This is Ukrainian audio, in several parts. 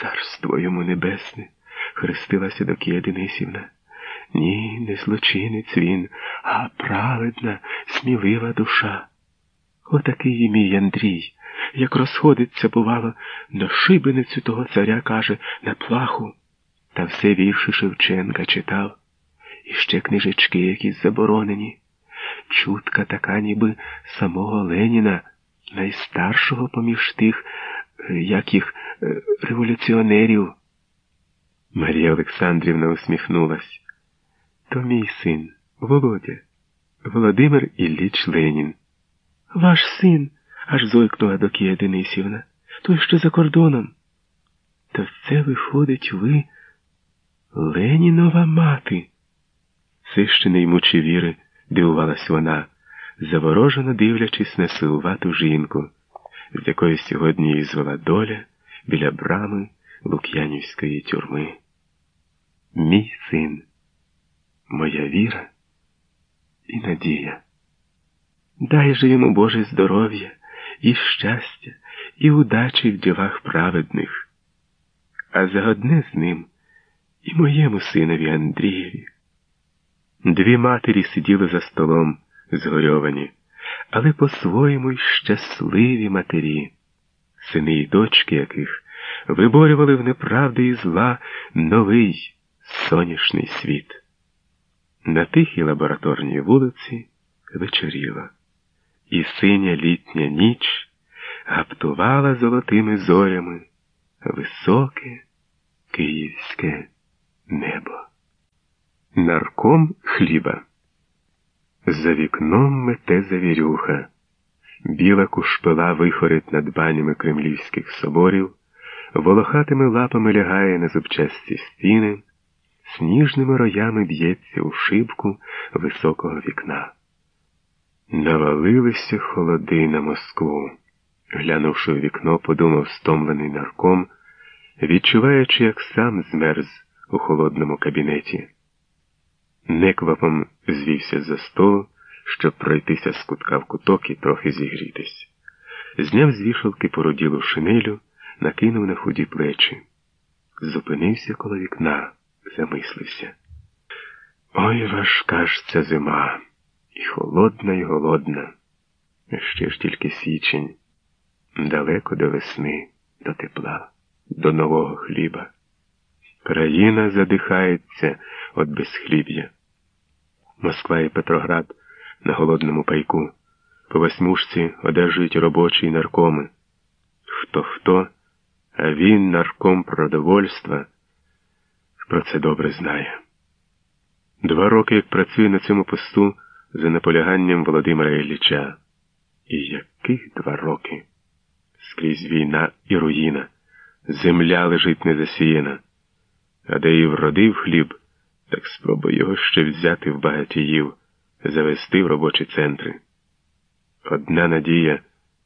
Царство йому небесне, хрестилася Докія Денисівна. Ні, не злочинець він, а праведна, смілива душа. Отакий і мій Андрій, як розходиться, бувало, на шибеницю того царя каже, на плаху, та все вірші Шевченка читав, і ще книжечки якісь заборонені. Чутка така, ніби самого Леніна, найстаршого поміж тих, як їх, е, революціонерів. Марія Олександрівна усміхнулась. То мій син, Володя, Володимир Ілліч Ленін. Ваш син, аж зойкнула Докія Денисівна, той що за кордоном. То це виходить ви, Ленінова мати. Все ще не ймучи віри, дивувалась вона, заворожено дивлячись на силувату жінку, з якої сьогодні її звела доля біля брами Лук'янівської тюрми. Мій син, моя віра і надія. Дай же йому Боже здоров'я і щастя, і удачі в ділах праведних, а загодне з ним і моєму синові Андрієві. Дві матері сиділи за столом, згорьовані, але по-своєму й щасливі матері, сини й дочки яких виборювали в неправди і зла новий сонячний світ. На тихій лабораторній вулиці вечоріла, і синя літня ніч гаптувала золотими зорями високе київське небо. Нарком хліба. За вікном мете завірюха. Біла кушпила вихорить над банями кремлівських соборів, волохатими лапами лягає на зубчасті стіни, сніжними роями б'ється у шибку високого вікна. Навалилися холоди на Москву. Глянувши в вікно, подумав стомлений нарком, відчуваючи, як сам змерз у холодному кабінеті. Неквапом звівся за столу, щоб пройтися з кутка в куток і трохи зігрітись. Зняв з вішалки породілу шинелю, накинув на худі плечі. Зупинився коло вікна, замислився. Ой, важка ж ця зима, і холодна, і голодна. Ще ж тільки січень, далеко до весни, до тепла, до нового хліба. Країна задихається від безхліб'я. Москва і Петроград на голодному пайку, по восьмушці одержують робочі й наркоми. Хто хто, а він, нарком продовольства, про це добре знає. Два роки як працює на цьому посту за наполяганням Володимира Ілліча. І яких два роки? Скрізь війна і руїна, земля лежить незасіяна, а де і вродив хліб. Так спробуй його ще взяти в багатіїв, завести в робочі центри. Одна надія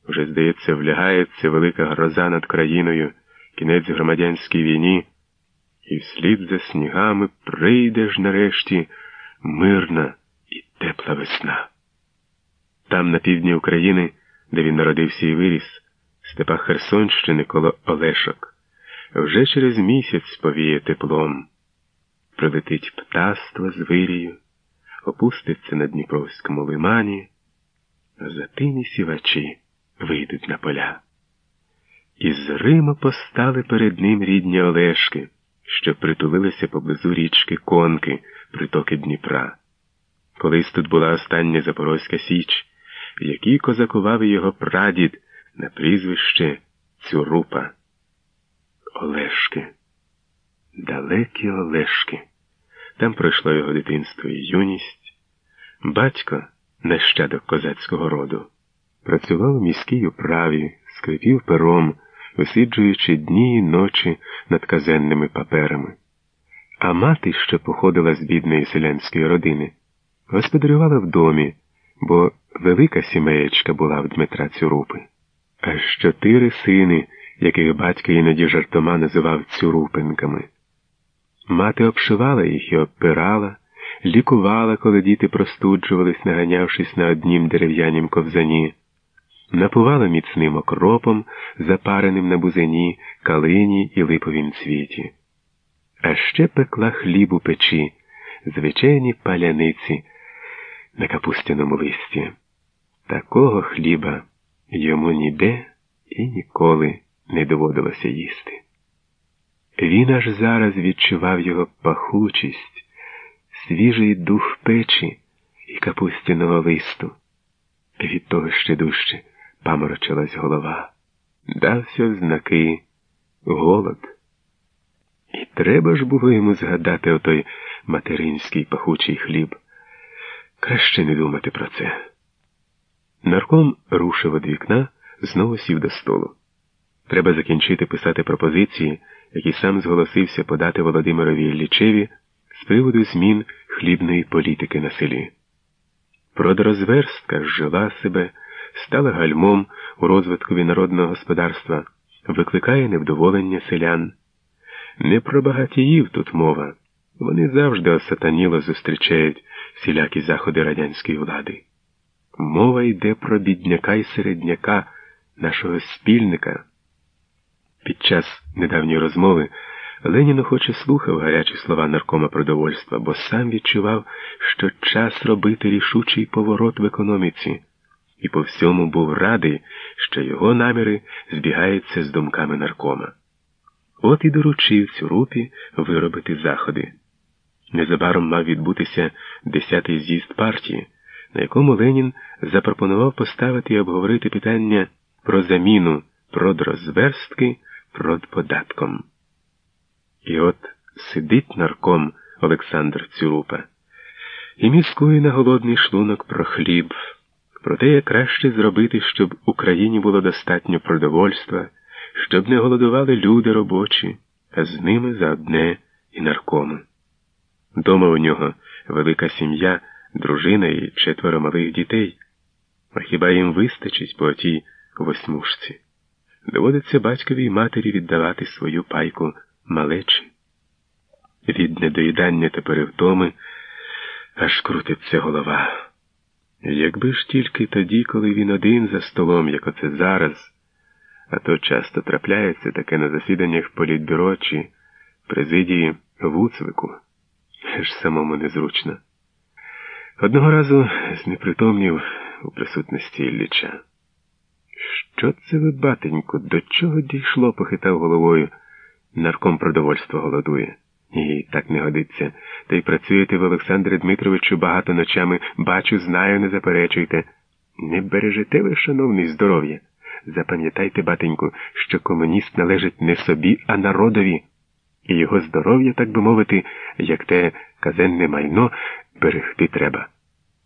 вже, здається, влягається велика гроза над країною, кінець громадянській війні, і вслід за снігами прийде ж нарешті мирна і тепла весна. Там, на півдні України, де він народився і виріс, в степах Херсонщини коло Олешок, вже через місяць повіє теплом прилетить птаство з вирію, опуститься на Дніпровському лимані, а за тині сівачі вийдуть на поля. Із Рима постали перед ним рідні Олешки, що притулилися поблизу річки Конки, притоки Дніпра. Колись тут була остання Запорозька Січ, в якій козакував його прадід на прізвище Цюрупа. Олешки далекі Олешки. Там пройшло його дитинство і юність. Батько, нащадок козацького роду, працював у міській управі, скрипів пером, висиджуючи дні і ночі над казенними паперами. А мати, що походила з бідної селянської родини, господарювала в домі, бо велика сімеєчка була в Дмитра Цюрупи. Аж чотири сини, яких батько іноді жартома називав цюрупинками. Мати обшивала їх і обпирала, лікувала, коли діти простуджувались, наганявшись на однім дерев'янім ковзані. напувала міцним окропом, запареним на бузині, калині і липовім цвіті. А ще пекла хліб у печі, звичайні паляниці на капустяному листі. Такого хліба йому ніде і ніколи не доводилося їсти. Він аж зараз відчував його пахучість, свіжий дух печі і капустяного листу. Від того ще дужче паморочилась голова. Дався знаки голод. І треба ж було йому згадати отой материнський пахучий хліб. Краще не думати про це. Нарком рушив від вікна, знову сів до столу. Треба закінчити писати пропозиції, які сам зголосився подати Володимирові Іллічеві з приводу змін хлібної політики на селі. Продорозверстка жила себе, стала гальмом у розвиткові народного господарства, викликає невдоволення селян. Не про багатіїв тут мова. Вони завжди осатаніло зустрічають всілякі заходи радянської влади. Мова йде про бідняка і середняка, нашого спільника. Під час недавньої розмови Ленін охоче слухав гарячі слова наркома продовольства, бо сам відчував, що час робити рішучий поворот в економіці, і по всьому був радий, що його наміри збігаються з думками наркома. От і доручив цю рупі виробити заходи. Незабаром мав відбутися десятий з'їзд партії, на якому Ленін запропонував поставити і обговорити питання про заміну продрозверстки продподатком. І от сидить нарком Олександр Цюрупа і міскує на голодний шлунок про хліб, про те, як краще зробити, щоб Україні було достатньо продовольства, щоб не голодували люди робочі, а з ними за одне і наркоми. Дома у нього велика сім'я, дружина і четверо малих дітей. А хіба їм вистачить по тій восьмушці? Доводиться батькові й матері віддавати свою пайку малечі. Від недоїдання та перевтоми аж крутиться голова. Якби ж тільки тоді, коли він один за столом, як оце зараз, а то часто трапляється таке на засіданнях політбюро чи президії Вуцвику, ж самому незручно. Одного разу знепритомнів у присутності Ілліча. Що це ви, батеньку, до чого дійшло? похитав головою. Нарком продовольства голодує. І так не годиться. Та й працюєте в Олександре Дмитровичу багато ночами, бачу, знаю, не заперечуйте. Не бережете ви, шановний, здоров'я. Запам'ятайте, батеньку, що комуніст належить не собі, а народові. І його здоров'я, так би мовити, як те казенне майно берегти треба.